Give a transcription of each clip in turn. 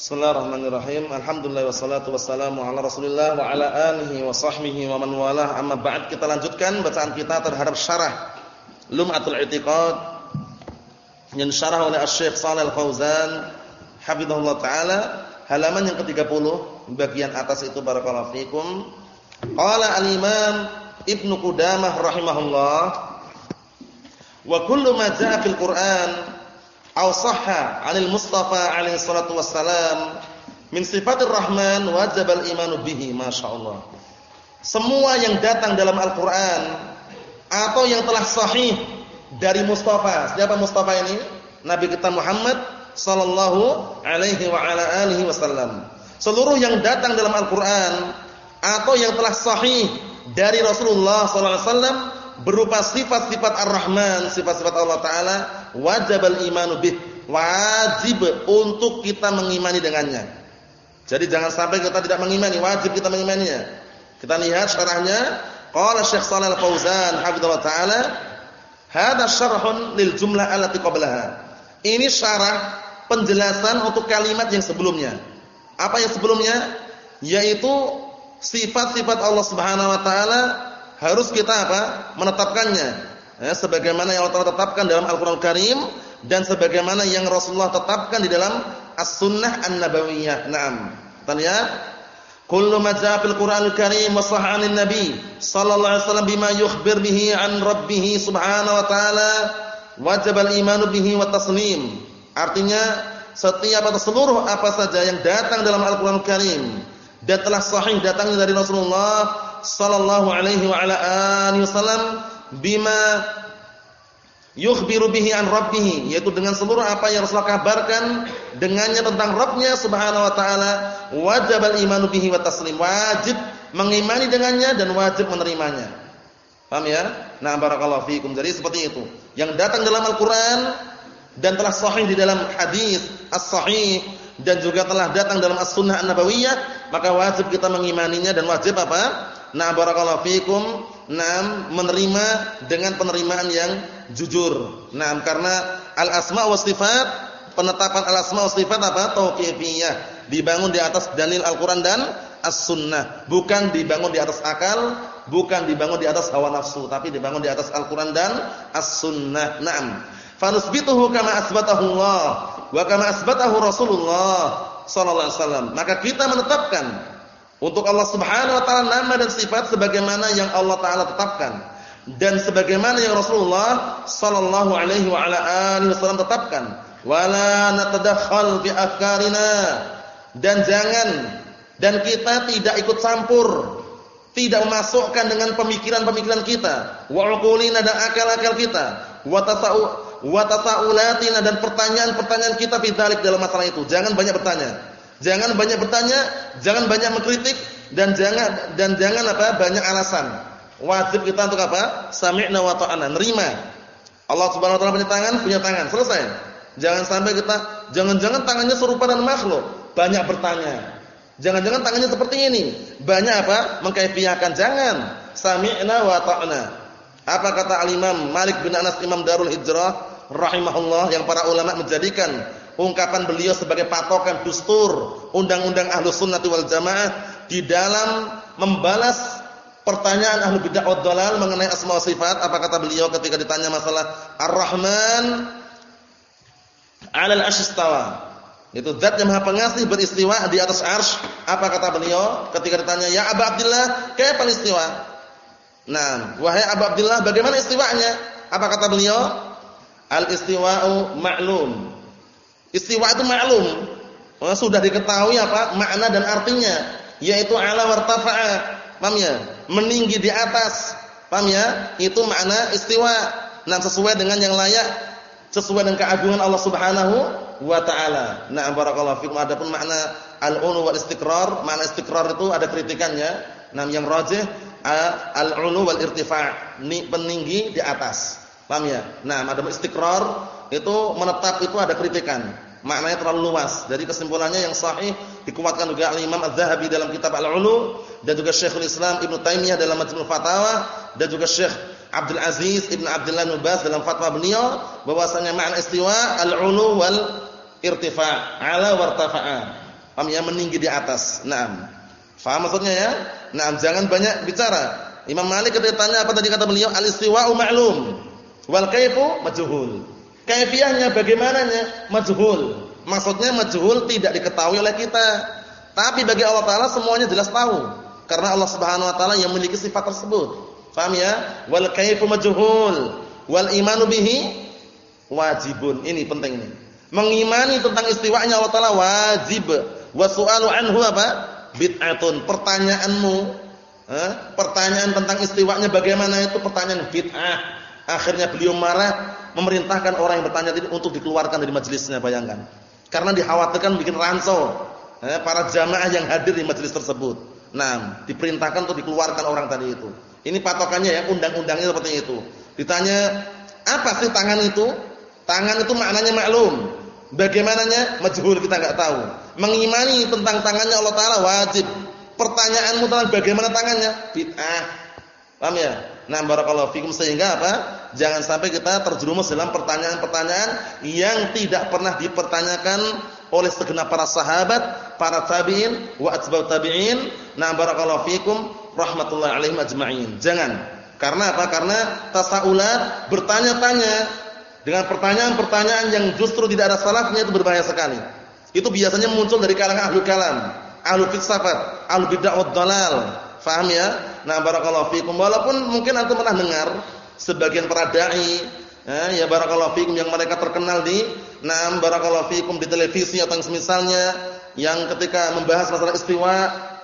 Bismillahirrahmanirrahim. Alhamdulillah wassalatu wassalamu ala Rasulillah wa ala alihi wa sahbihi wa man walah. Amma ba'd kita lanjutkan bacaan kita terhadap syarah Lum'atul I'tiqad yang syarah oleh Asy-Syaikh Shalal Fauzan hafizahullah taala halaman yang ke-30 bagian atas itu barakallahu fikum. Qala al-Imam Ibnu Qudamah rahimahullah wa kullu ma jaa fil Qur'an aw sahha 'anil Mustafa alaihi salatu wassalam min sifatir rahman wajib al-imanu bihi masyaallah. Semua yang datang dalam Al-Qur'an atau yang telah sahih dari Mustafa. Siapa Mustafa ini? Nabi kita Muhammad sallallahu alaihi wa ala alihi wasallam. Seluruh yang datang dalam Al-Qur'an atau yang telah sahih dari Rasulullah sallallahu alaihi wasallam berupa sifat-sifat Ar-Rahman, sifat-sifat Allah taala, wajib al-imanu bih. Wajib untuk kita mengimani dengannya. Jadi jangan sampai kita tidak mengimani, wajib kita mengimaninya. Kita lihat syarahnya, qala Syekh Shalal Fauzan hafizallahu taala, hadza syarhun lil jumlah allati qablaha. Ini syarah penjelasan untuk kalimat yang sebelumnya. Apa yang sebelumnya? Yaitu sifat-sifat Allah Subhanahu wa taala harus kita apa? menetapkannya. Ya, sebagaimana yang Allah tetapkan dalam Al-Qur'an Karim dan sebagaimana yang Rasulullah tetapkan di dalam As-Sunnah An-Nabawiyah. Naam. Lihat kullu ma jaa fil Qur'anil Karim wa Nabi sallallahu alaihi wasallam bima yukhbir bihi 'an rabbih subhanahu wa ta'ala wajib al-imanu bihi wa taslim. Artinya setiap atau seluruh apa saja yang datang dalam Al-Qur'an Karim dan telah sahih datangnya dari Rasulullah sallallahu alaihi wa ala alihi wasallam bima yukhbiru bihi an rabbih yaitu dengan seluruh apa yang Rasulullah kabarkan dengannya tentang Rabbnya Subhanahu wa taala wajib al-imanu bihi wa taslim wajib mengimani dengannya dan wajib menerimanya. Paham ya? Nah barakallahu fikum. Jadi seperti itu. Yang datang dalam Al-Qur'an dan telah sahih di dalam hadis as-sahih dan juga telah datang dalam as-sunnah an-nabawiyah maka wajib kita mengimaninya dan wajib apa Nah barakallahu fikum, nah menerima dengan penerimaan yang jujur. Nah karena al-asma wa sifat, penetapan al-asma wa sifat apa? Tauqifiyah. Dibangun di atas dalil Al-Qur'an dan as-sunnah, bukan dibangun di atas akal, bukan dibangun di atas hawa nafsu, tapi dibangun di atas Al-Qur'an dan as-sunnah. Naam. Fanusbituhu kama asbatahu Allah wa kama asbatahu Rasulullah sallallahu alaihi wasallam. Maka kita menetapkan untuk Allah Subhanahu wa taala nama dan sifat sebagaimana yang Allah taala tetapkan. Dan sebagaimana yang Rasulullah sallallahu alaihi wa ala alihi wasallam tetapkan. Wala natadakhal fi afkarina. Dan jangan dan kita tidak ikut campur. Tidak memasukkan dengan pemikiran-pemikiran kita. Wa uqulina dan akal-akal kita. Wa tasau wa dan pertanyaan-pertanyaan kita bidzalik dalam masalah itu. Jangan banyak bertanya Jangan banyak bertanya, jangan banyak mengkritik dan jangan dan jangan apa? banyak alasan. Wajib kita untuk apa? Sami'na wa ta'ana, nerima. Allah Subhanahu wa taala punya tangan, punya tangan, selesai. Jangan sampai kita jangan-jangan tangannya serupa dengan makhluk, banyak bertanya. Jangan-jangan tangannya seperti ini, banyak apa? mengkaifiahkan. Jangan. Sami'na wa ta'ana. Apa kata al-Imam Malik bin Anas Imam Darul Hijrah rahimahullah yang para ulama menjadikan ungkapan beliau sebagai patokan dustur undang-undang ahlu sunnati wal jamaah di dalam membalas pertanyaan ahlu bid'ah wad dalal mengenai asma wa sifat. Apa kata beliau ketika ditanya masalah ar-rahman 'alal asyistawa itu zat yang maha pengasih beristiwa di atas arsy apa kata beliau ketika ditanya ya Abu Abdullah kaifa istiwa? Nah wahai Abu Abdullah bagaimana istiwanya? Apa kata beliau? Al-istiwa'u ma'lum Istiwa itu maklum. Sudah diketahui apa makna dan artinya, yaitu ala wartafa'a. Paham ya? Meninggi di atas. Paham ya? Itu makna istiwa. Nah, sesuai dengan yang layak, sesuai dengan keagungan Allah Subhanahu wa taala. Nah, barakallahu fikum. Adapun makna al-ulu wal istiqrar, makna istiqrar itu ada kritikannya. Nah, yang rajih al-ulu wal irtifa', peninggi di atas. Paham ya? Nah, ada istiqrar itu menetap itu ada kritikan. Maknanya terlalu luas. Jadi kesimpulannya yang sahih dikuatkan juga Imam Az-Zahabi dalam kitab Al-Ulu dan juga Syekhul Islam Ibnu Taimiyah dalam Majmu' Fatawa dan juga Syekh Abdul Aziz Ibnu Abdullah Nubas dalam fatwa beliau bahwasanya makna istiwa al-ulu wal irtifa' ala wartafa'a. Paham ya meninggi di atas. Naam. Faham maksudnya ya? Naam, jangan banyak bicara. Imam Malik ketika tanya apa tadi kata beliau? Al-istiwa'u ma'lum wal kaifu majhul. Kaifiahnya bagaimananya? Majhul. Maksudnya majhul tidak diketahui oleh kita. Tapi bagi Allah taala semuanya jelas tahu. Karena Allah Subhanahu wa taala yang memiliki sifat tersebut. Faham ya? Wal kaifu majhul wal imanu bihi wajibun. Ini penting ini. Mengimani tentang istiwanya Allah taala wajib. Wa su'alu anhu apa? Bid'atun. Pertanyaanmu, eh, pertanyaan tentang istiwanya bagaimana itu pertanyaan bid'ah. Akhirnya beliau marah memerintahkan orang yang bertanya tadi untuk dikeluarkan dari majelisnya, bayangkan. Karena dikhawatirkan bikin rancau eh, para jamaah yang hadir di majelis tersebut. Nah, diperintahkan untuk dikeluarkan orang tadi itu. Ini patokannya ya, undang-undangnya seperti itu. Ditanya, apa sih tangan itu? Tangan itu maknanya maklum. Bagaimananya? Majhul kita enggak tahu. Mengimani tentang tangannya Allah taala wajib. Pertanyaanmu tentang bagaimana tangannya? Bid'ah. Paham ya? Nah, barakallahu fikum sehingga apa? Jangan sampai kita terjerumus dalam pertanyaan-pertanyaan yang tidak pernah dipertanyakan oleh segenap para sahabat, para tabi'in wa tabi'in. Nah, barakallahu fikum rahmatullahi alaihim ajma'in. Jangan. Karena apa? Karena tasaulat bertanya-tanya dengan pertanyaan-pertanyaan yang justru tidak ada salafnya itu berbahaya sekali. Itu biasanya muncul dari kalangan ahli kalam, ahli filsafat, ahli bid'ah wad dalal. Faham ya? Nah, barakallahu fikum. Walaupun mungkin antum pernah dengar sebagian para dai, ya, ya barakallahu fikum yang mereka terkenal di Nah, barakallahu fikum di televisi atau yang semisalnya yang ketika membahas masalah istiwa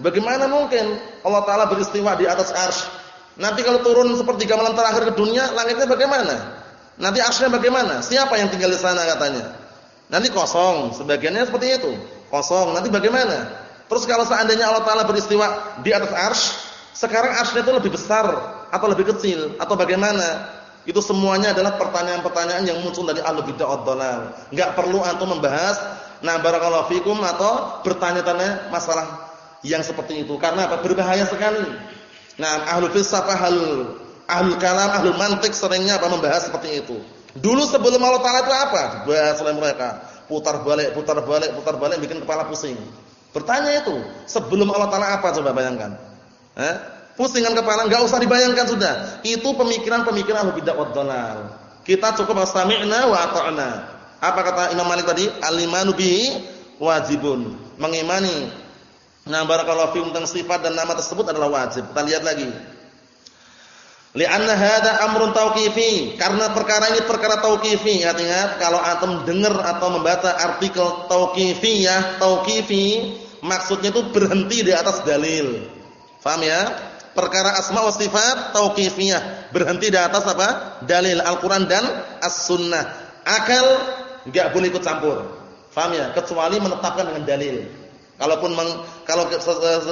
Bagaimana mungkin Allah Taala beristiwa di atas arsy? Nanti kalau turun seperti malam terakhir ke dunia, langitnya bagaimana? Nanti arsy bagaimana? Siapa yang tinggal di sana katanya? Nanti kosong, sebagiannya seperti itu. Kosong, nanti bagaimana? Terus kalau seandainya Allah Taala beristiwa di atas arsy, sekarang arsy itu lebih besar atau lebih kecil atau bagaimana? Itu semuanya adalah pertanyaan-pertanyaan yang muncul dari ahlu bid'ah ad-dhalal. Enggak perlu antum membahas nah barakallahu fikum atau bertanya-tanya masalah yang seperti itu karena apa? Berbahaya sekali. Nah, ahlu filsafah, ahlu, ahlu kalam, ahlu mantik seringnya apa membahas seperti itu. Dulu sebelum Allah Taala itu apa? Bahas oleh mereka. Putar balik, putar balik, putar balik bikin kepala pusing. Bertanya itu, sebelum Allah Taala apa coba bayangkan? Eh? Pusingan kepala enggak usah dibayangkan sudah. Itu pemikiran-pemikiran ahlu bidah wad Kita cukup sami'na wa ata'na. Apa kata Imam Malik tadi? Al-imanu wajibun. Mengimani Nah, barakallahu fiikum tentang sifat dan nama tersebut adalah wajib. Kita lihat lagi. Li'anna hadza amrun tauqifi, karena perkara ini perkara tauqifi. Ingat-ingat kalau antum dengar atau membaca artikel tauqifiyah, tauqifi maksudnya itu berhenti di atas dalil. Faham ya? Perkara asma wa sifat tauqifiyah, berhenti di atas apa? Dalil Al-Qur'an dan As-Sunnah. Akal enggak boleh ikut campur. Faham ya? Kecuali menetapkan dengan dalil. Kalaupun meng, kalau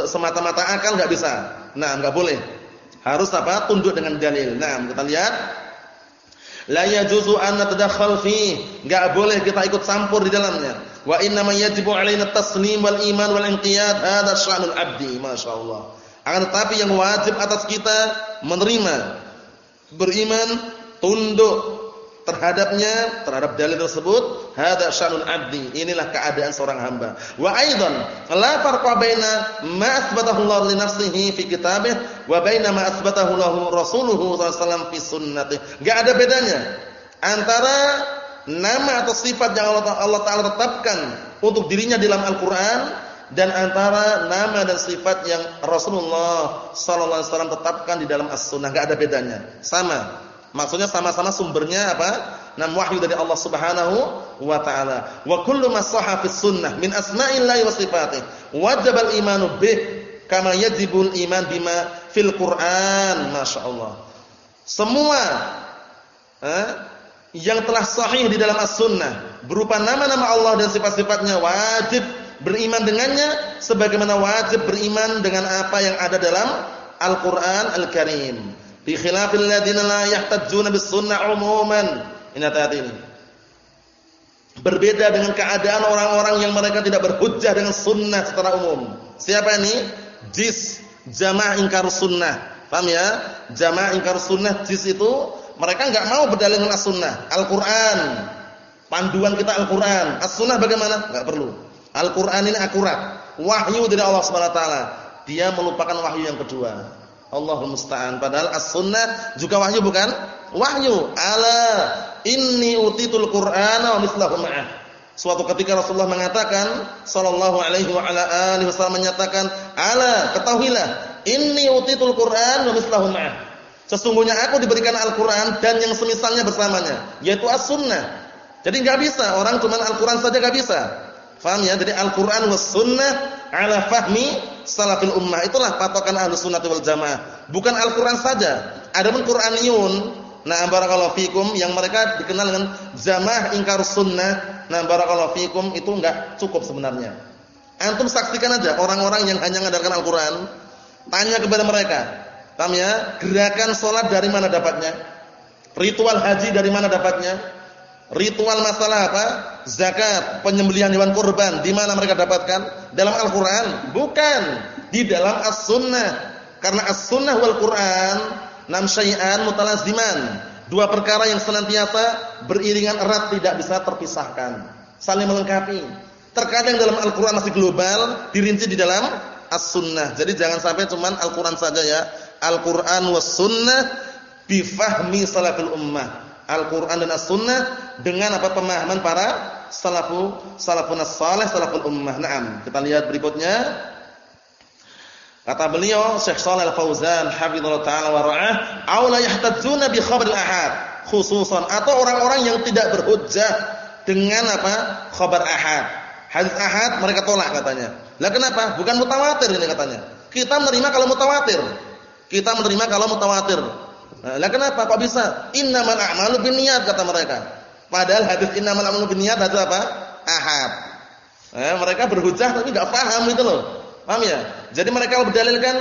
semata-mata akal nggak bisa. Nah, nggak boleh. Harus apa? Tunduk dengan dalil. Nah, kita lihat. La yajuzu an natadakhal fi. Enggak boleh kita ikut campur di dalamnya. Wa inna ma yajibu alaina taslim wal iman wal inqiyad. Hadza sya'nul 'abdi, masyaallah. Akan tetapi yang wajib atas kita menerima, beriman, tunduk terhadapnya terhadap dalil tersebut hadza sya'nul 'abdi. Inilah keadaan seorang hamba. Wa aidan la farqa baina ma athbatahu Allah li nafsihi fi kitabih wa baina ma athbatahu lahu rasuluhu sallallahu fi sunnatih. Enggak ada bedanya antara nama atau sifat yang Allah, Allah taala tetapkan untuk dirinya dalam Al-Qur'an dan antara nama dan sifat yang Rasulullah sallallahu alaihi wasallam tetapkan di dalam As-Sunnah enggak ada bedanya sama Maksudnya sama-sama sumbernya apa? Nam wahyu dari Allah Subhanahu wa taala. Wa kullu ma sahha fi sunnah min asma'illahi wa sifatih wajib al-imanu bih kama yajibul iman bima fil Qur'an. Masyaallah. Semua eh, yang telah sahih di dalam as-sunnah berupa nama-nama Allah dan sifat-sifatnya wajib beriman dengannya sebagaimana wajib beriman dengan apa yang ada dalam Al-Qur'an Al-Karim. Bi khilafil ladina la yahtajjuna bis sunnah umuman. Ini ayat ini. Berbeda dengan keadaan orang-orang yang mereka tidak berhujjah dengan sunnah secara umum. Siapa ini? Jis, jamaah ingkar sunnah. Paham ya? Jamaah ingkar sunnah jis itu mereka enggak mau berdalil dengan sunnah Al-Qur'an. Panduan kita Al-Qur'an. As-sunnah bagaimana? Enggak perlu. Al-Qur'an ini akurat, wahyu dari Allah Subhanahu wa taala. Dia melupakan wahyu yang kedua. Allahul musta'an. Padahal as-sunnah juga wahyu bukan? Wahyu. Ala inni utitul Qur'ana wa mislahu ma'ah. Suatu ketika Rasulullah mengatakan sallallahu alaihi wa ala alihi wasallam menyatakan, "Ala, ketahuilah, inni utitul Qur'an wa mislahu ma'ah." Sesungguhnya aku diberikan Al-Qur'an dan yang semisalnya bersamanya, yaitu as-sunnah. Jadi enggak bisa orang cuma Al-Qur'an saja enggak bisa. Faham ya? Jadi Al-Qur'an was sunnah ala fahmi salafil ummah. Itulah patokan Ahlus Sunnah wal Jamaah. Bukan Al-Qur'an saja. Adapun Qur'aniyun, nah barakallahu fikum yang mereka dikenal dengan jamaah ingkar sunnah Nah, barakallahu fikum itu enggak cukup sebenarnya. Antum saksikan aja orang-orang yang hanya mengadarkan Al-Qur'an, tanya kepada mereka. Paham ya? Gerakan salat dari mana dapatnya? Ritual haji dari mana dapatnya? Ritual masalah apa? Zakat, penyembelihan hewan kurban, di mana mereka dapatkan? Dalam Al-Qur'an? Bukan, di dalam As-Sunnah. Karena As-Sunnah wal Qur'an nam syai'an mutalaziman Dua perkara yang senantiasa beriringan erat tidak bisa terpisahkan, saling melengkapi. Terkadang dalam Al-Qur'an masih global, dirinci di dalam As-Sunnah. Jadi jangan sampai cuman Al-Qur'an saja ya. Al-Qur'an was sunnah bi fahmi ummah. Al-Qur'an dan As-Sunnah dengan apa pemahaman para salafu salafun salih salaful ummah. Naam. Kita lihat berikutnya. Kata beliau Syekh Shalal Al-Fauzan hafizallahu taala wa ra'ah, "Aw la yahtajuna bi khabar al-ahad khususan atau orang-orang yang tidak berhujjah dengan apa? khabar ahad. Hadis ahad mereka tolak katanya. Lah kenapa? Bukan mutawatir ini katanya. Kita menerima kalau mutawatir. Kita menerima kalau mutawatir. Nah, kenapa kok bisa? Innamal a'malu binniyat kata mereka. Padahal hadis innamal a'malu binniyat hadis apa? Ahad. Eh, mereka berhujjah tapi enggak paham itu loh. Paham ya? Jadi mereka berdalilkan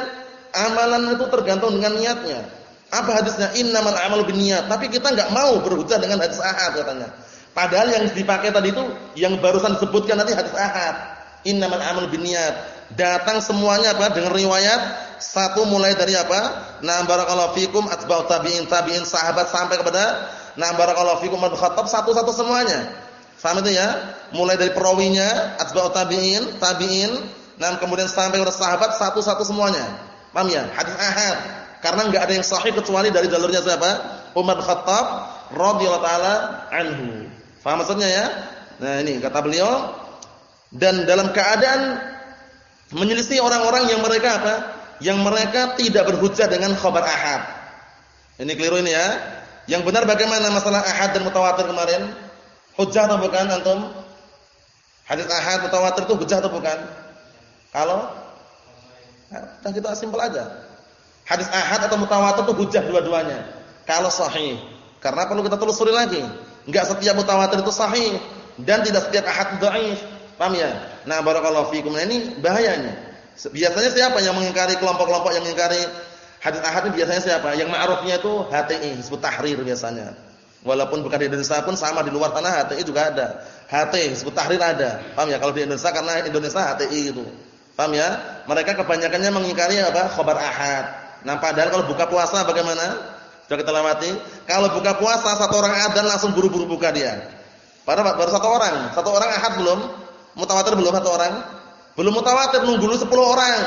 amalan itu tergantung dengan niatnya. Apa hadisnya? Innamal a'malu binniyat. Tapi kita enggak mau berhujjah dengan hadis ahad katanya. Padahal yang dipakai tadi itu yang barusan disebutkan nanti hadis ahad. Innamal a'malu binniyat. Datang semuanya apa? Dengan riwayat satu mulai dari apa? Nah barakallahu fikum atba'ut tabi'in tabi'in sahabat sampai kepada nah barakallahu fikum man khattab satu-satu semuanya. Faham itu ya? Mulai dari perawinya atba'ut tabi'in tabi'in Nah, kemudian sampai kepada sahabat satu-satu semuanya. Paham ya? Hadis ahad. Karena enggak ada yang sahih kecuali dari jalurnya siapa? Umar Khattab radhiyallahu taala anhu. Paham maksudnya ya? Nah, ini kata beliau dan dalam keadaan menyelisih orang-orang yang mereka apa? Yang mereka tidak berhujjah dengan khabar ahad. Ini keliru ini ya. Yang benar bagaimana masalah ahad dan mutawatir kemarin? Hujjah atau bukan antum? Hadis ahad mutawatir itu hujjah atau bukan? Kalau nah, kita simpel aja. Hadis ahad atau mutawatir itu hujah dua-duanya. Kalau sahih. Karena perlu kita telusuri lagi. Enggak setiap mutawatir itu sahih dan tidak setiap ahad dhaif. Paham ya? Nah, barakallahu fikum. Nah, ini bahayanya. Biasanya siapa yang mengingkari kelompok-kelompok yang mengingkari hadis ahad ini biasanya siapa? Yang ma'rufnya itu HTI, disebut tahrir biasanya. Walaupun bukan di Indonesia pun sama di luar tanah HTI juga ada. HT disebut tahrir ada. Paham ya? Kalau di Indonesia karena Indonesia HTI itu. Paham ya? Mereka kebanyakannya mengingkari apa? Khabar ahad. Nah, padahal kalau buka puasa bagaimana? Sudah kita lewati. Kalau buka puasa satu orang adzan langsung buru-buru buka dia. Padahal baru satu orang. Satu orang ahad belum? Mutawatir belum satu orang? Belum mutawatir nunggu dulu 10 orang.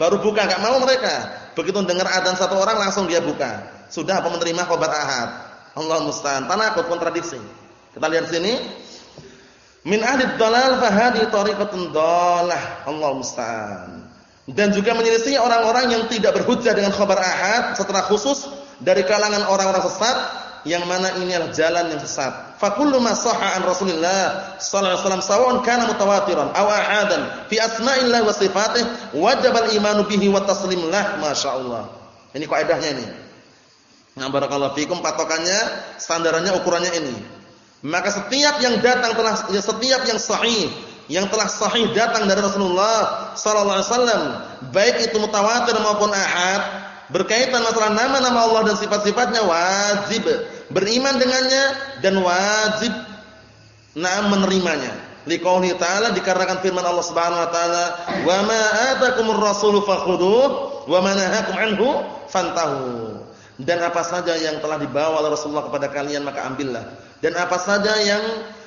Baru buka, enggak mau mereka. Begitu dengar adzan satu orang langsung dia buka. Sudah apa menerima khabar ahad? Allah musta'an. Tanakut kontradiksi. Kita lihat sini. Min ahli dalal fahadi tariqatun dalah. Allah musta'an. Dan juga menyelisih orang-orang yang tidak berhujjah dengan khabar ahad setelah khusus dari kalangan orang-orang sesat yang mana ini adalah jalan yang sesat. Fa kullu ma sahha an Rasulillah sallallahu alaihi wasallam sawa'un kana mutawatiran aw ahadan fi asma'illah wa sifatih wajib al-imanu bihi wa taslim lah masyaallah. Ini kaidahnya ini. Nah barakallahu fikum patokannya standarannya ukurannya ini. Maka setiap yang datang telah setiap yang sahih, yang telah sahih datang dari Rasulullah sallallahu alaihi wasallam, baik itu mutawatir maupun ahad, berkaitan masalah nama-nama Allah dan sifat-sifatnya wajib beriman dengannya dan wajib na'am menerimanya. Liqauli ta'ala dikarenakan firman Allah Subhanahu wa taala, "Wa ma atakumur rasulu fakhudhuh wa ma nahakum anhu fantahu." Dan apa saja yang telah dibawa oleh Rasulullah kepada kalian maka ambillah dan apa saja yang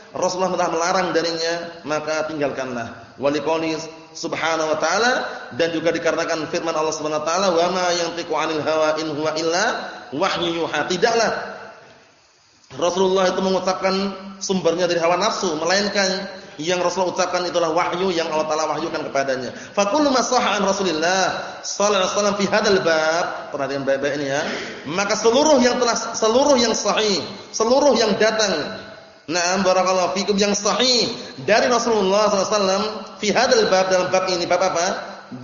Rasulullah telah melarang darinya, maka tinggalkanlah. Waliqouli subhanahu wa ta'ala dan juga dikarenakan firman Allah Subhanahu wa taala, "Wa ma yantiqu 'anil hawa in huwa illa wahyu yuha." Tidaklah Rasulullah itu mengucapkan sumbernya dari hawa nafsu, melainkan yang Rasul ucapkan itulah wahyu yang Allah Taala wahyukan kepadanya. Fakullu ma an Rasulillah sallallahu alaihi wasallam fi hadzal bab, perhatian baik-baik ini ya. Maka seluruh yang telah seluruh yang sahih, seluruh yang datang Naam barakallahu fikum yang sahih dari Rasulullah wasallam fi hadzal bab dalam bab ini bab apa?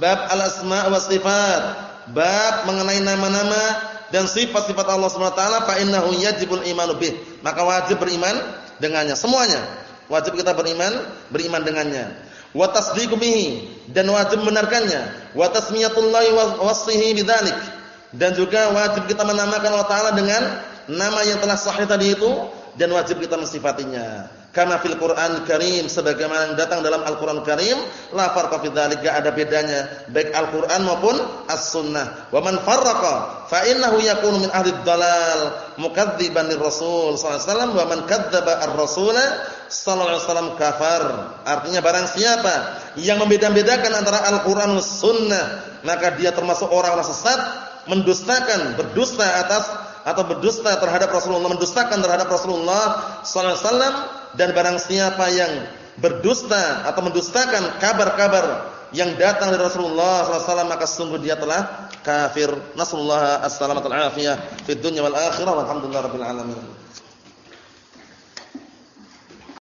Bab al-asma wa sifat. Bab mengenai nama-nama dan sifat-sifat Allah Subhanahu wa taala fa innahu yajibul imanu bih. Maka wajib beriman dengannya semuanya. Wajib kita beriman, beriman dengannya. Wa tasdiqu bihi dan wajib membenarkannya. Wa tasmiyatullahi wasfihi bidzalik. Dan juga wajib kita menamakan Allah taala dengan nama yang telah sahih tadi itu dan wajib kita mensifatinya. Karena fil Qur'an Karim sebagaimana yang datang dalam Al-Qur'an Karim, la farqa fi ada bedanya baik Al-Qur'an maupun As-Sunnah. Wa man farraqa fa innahu yakunu min ahli dhalal mukadziban lirrasul sallallahu alaihi wasallam wa man kadzdzaba ar-rasula sallallahu kafar. Artinya barang siapa yang membeda-bedakan antara Al-Qur'an dan Sunnah, maka dia termasuk orang-orang sesat, mendustakan, berdusta atas atau berdusta terhadap Rasulullah, mendustakan terhadap Rasulullah sallallahu alaihi wasallam dan barang siapa yang berdusta atau mendustakan kabar-kabar yang datang dari Rasulullah sallallahu alaihi wasallam maka sungguh dia telah kafir. Nasallahu wal afiyah fid dunya wal akhirah walhamdulillahirabbil alamin.